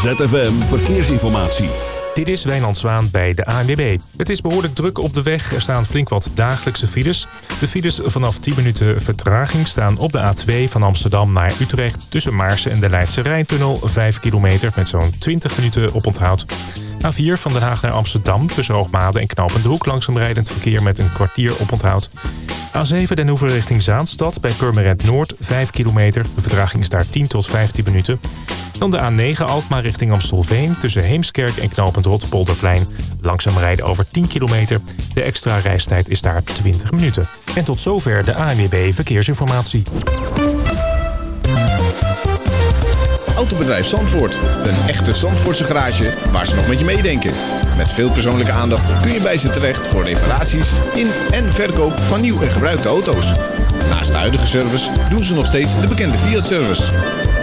ZFM Verkeersinformatie. Dit is Wijnand Zwaan bij de ANWB. Het is behoorlijk druk op de weg. Er staan flink wat dagelijkse files. De files vanaf 10 minuten vertraging staan op de A2 van Amsterdam naar Utrecht... tussen Maarsen en de Leidse Rijntunnel. 5 kilometer met zo'n 20 minuten oponthoud. A4 van Den Haag naar Amsterdam tussen Hoogmade en Knapende Hoek... langzaam rijdend verkeer met een kwartier oponthoud. A7 Den Hoever richting Zaanstad bij Purmerend Noord 5 kilometer. De vertraging is daar 10 tot 15 minuten. Dan de A9 Alkmaar richting Amstelveen tussen Heemskerk en Knopend Rotterpolderplein. Langzaam rijden over 10 kilometer. De extra reistijd is daar 20 minuten. En tot zover de AMWB Verkeersinformatie. Autobedrijf Zandvoort. Een echte Zandvoortse garage waar ze nog met je meedenken. Met veel persoonlijke aandacht kun je bij ze terecht voor reparaties in en verkoop van nieuw en gebruikte auto's. Naast de huidige service doen ze nog steeds de bekende Fiat-service.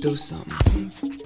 Do something.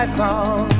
My song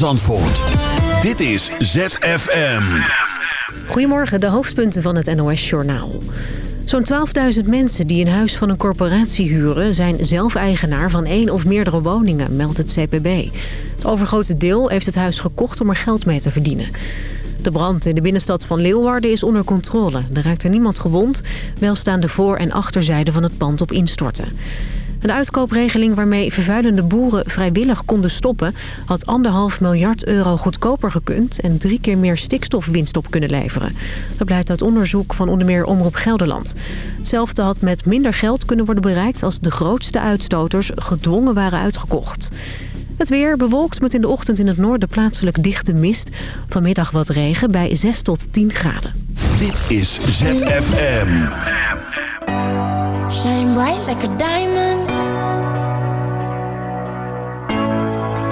Zandvoort. Dit is ZFM. Goedemorgen, de hoofdpunten van het NOS-journaal. Zo'n 12.000 mensen die een huis van een corporatie huren... zijn zelf eigenaar van één of meerdere woningen, meldt het CPB. Het overgrote deel heeft het huis gekocht om er geld mee te verdienen. De brand in de binnenstad van Leeuwarden is onder controle. Er raakt niemand gewond, wel staan de voor- en achterzijde van het pand op instorten. Een uitkoopregeling waarmee vervuilende boeren vrijwillig konden stoppen... had anderhalf miljard euro goedkoper gekund... en drie keer meer stikstofwinst op kunnen leveren. Dat blijkt uit onderzoek van onder meer Omroep Gelderland. Hetzelfde had met minder geld kunnen worden bereikt... als de grootste uitstoters gedwongen waren uitgekocht. Het weer bewolkt met in de ochtend in het noorden plaatselijk dichte mist. Vanmiddag wat regen bij 6 tot 10 graden. Dit is ZFM. Shine bright like a diamond.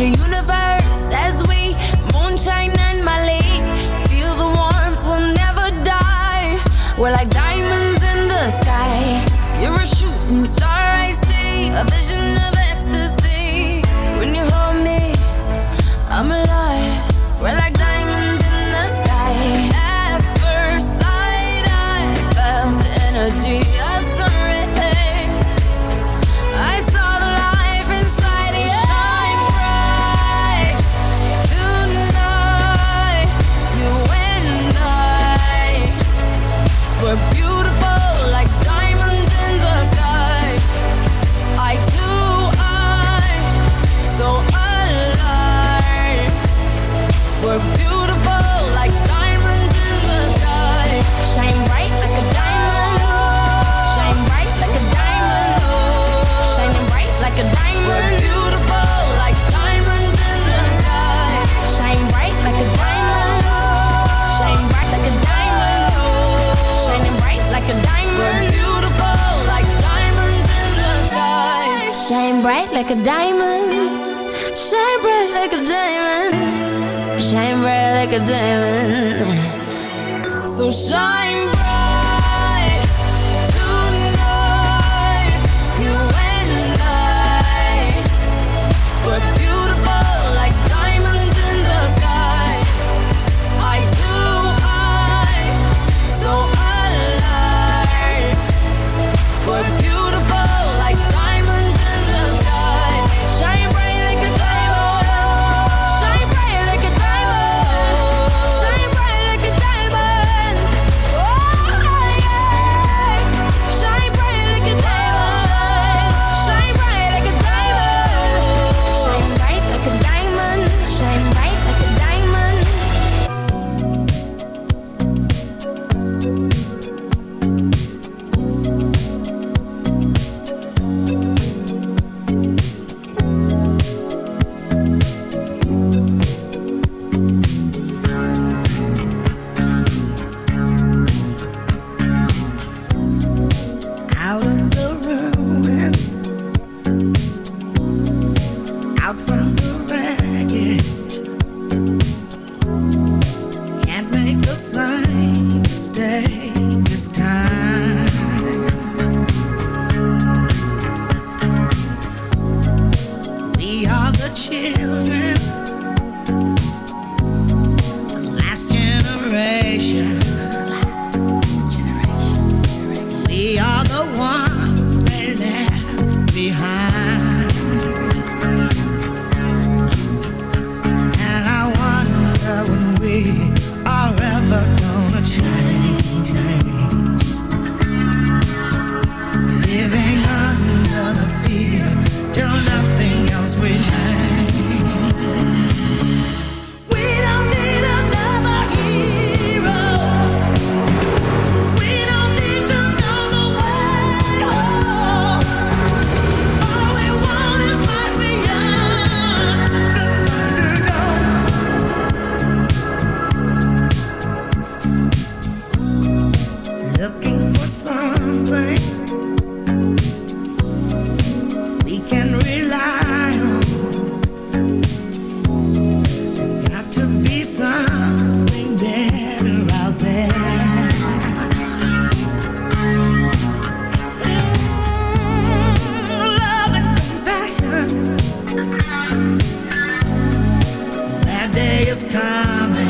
do you That day is coming.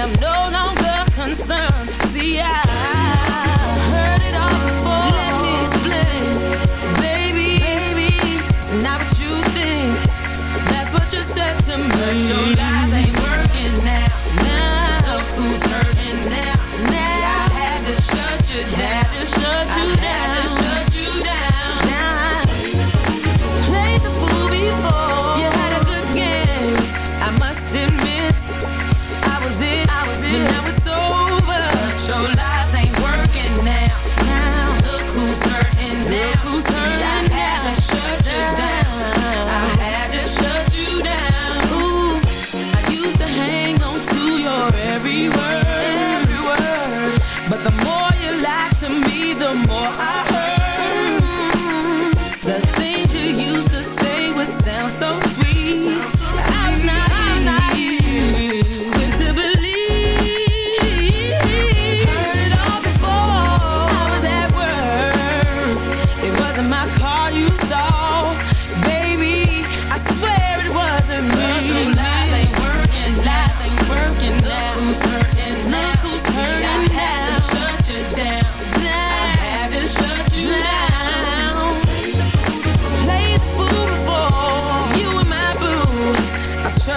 am no longer concerned. See, I heard it all before. Let me explain, baby. baby it's not what you think. That's what you said to me. But your lies ain't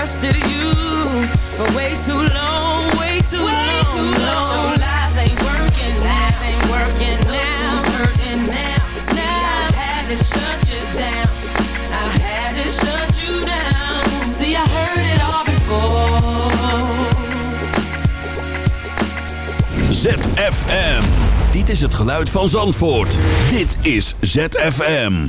trusted you for way too long, way too way long. Too long. Your lies ain't working lies now. Ain't working now. Who's hurting now? See. I had to shut you down. I had to shut you down. See, I heard it all before. ZFM. Dit is het geluid van Zandvoort. Dit is ZFM.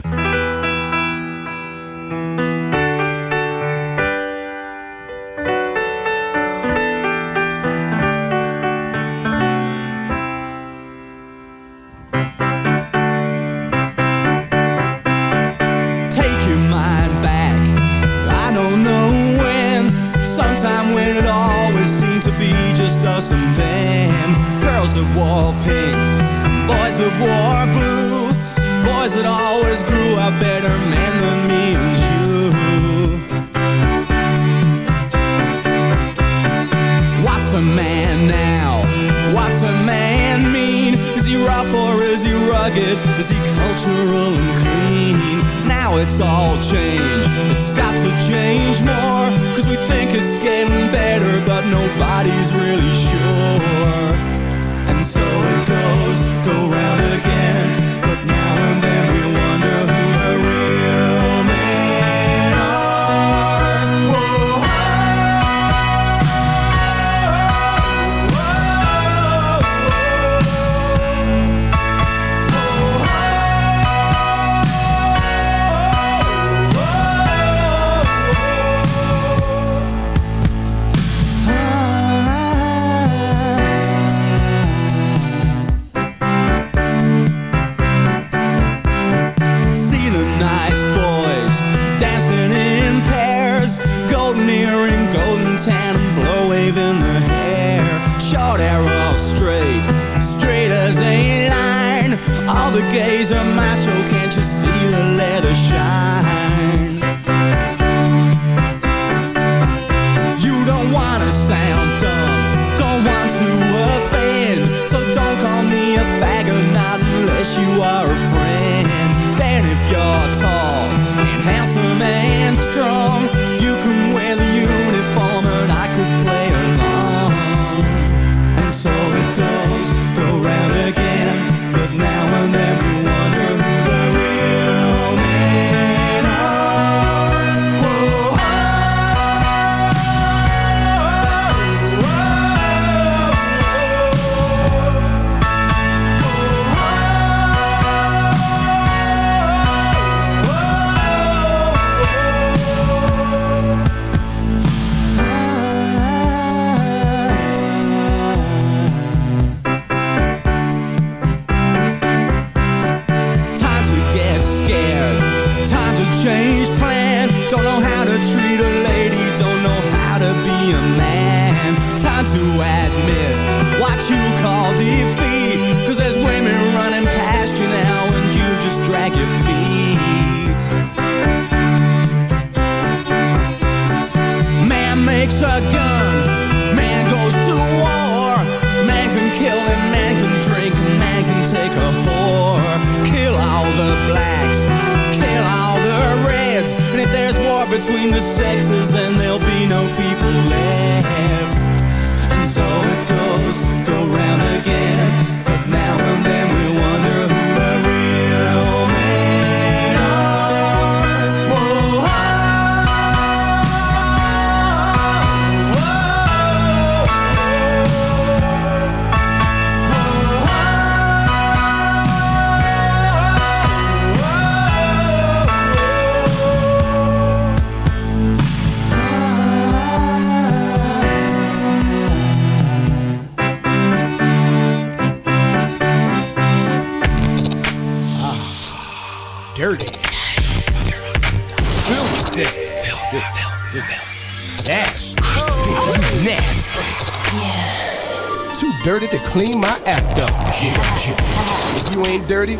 between the sexes and there'll be no people clean my act up. If you ain't dirty,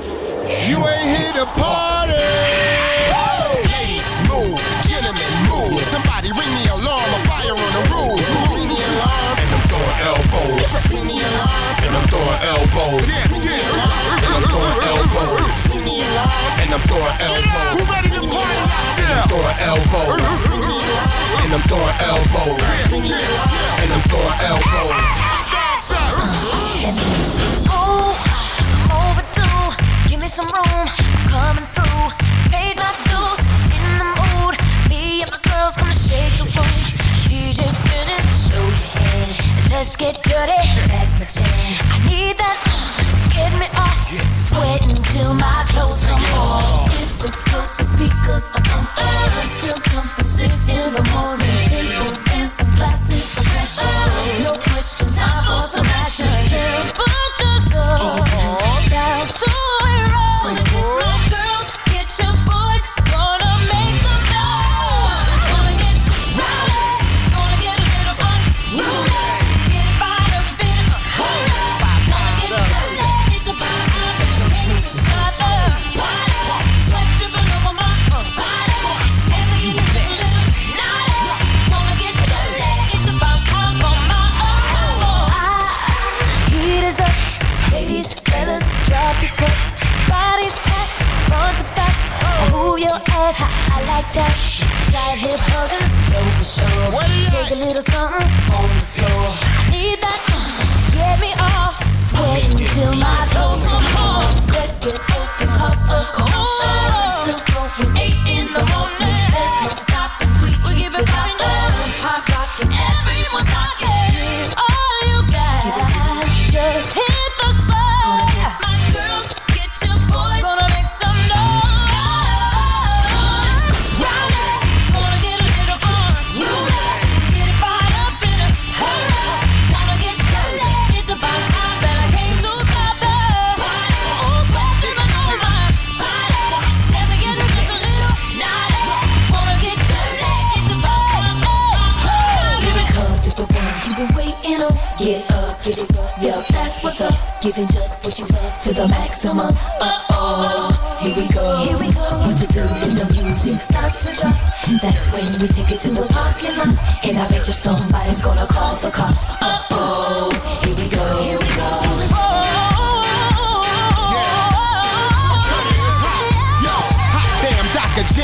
you ain't here to party. Ladies, move. Gentlemen, move. Somebody ring the alarm. A fire on the roof. Ring the alarm. And I'm throwing elbows. Ring the alarm. And I'm throwing elbows. Yeah, yeah. And I'm throwing elbows. Ring the alarm. And I'm throwing elbows. Who ready to party? And I'm throwing ah! elbows. And I'm throwing elbows. And I'm throwing elbows. Ooh, I'm overdue. Give me some room. I'm coming through. Paid my dues. In the mood. Me and my girls gonna shake the room. DJ spinning. Show your head. Let's get dirty. That's my jam. I need that to get me off. Sweating till my clothes come off. It's exclusive speakers up on fire. Still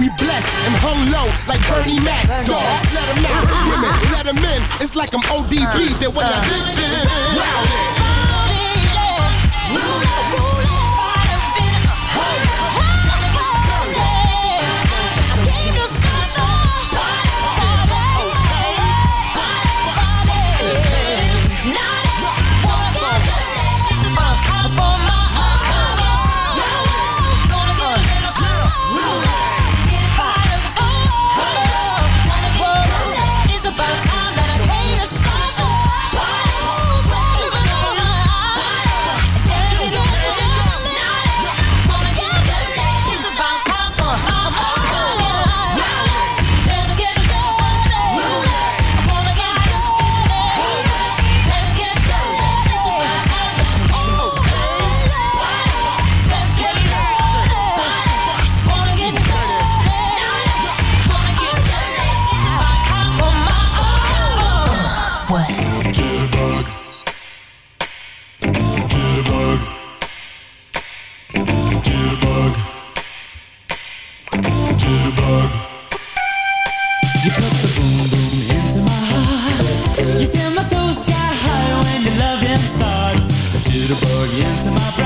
We blessed and hung low like Bernie Mac. Dogs, let 'em out. Women, let 'em in. It's like I'm ODB. They're what I did. Rowdy. It's A jitterbug into my brain.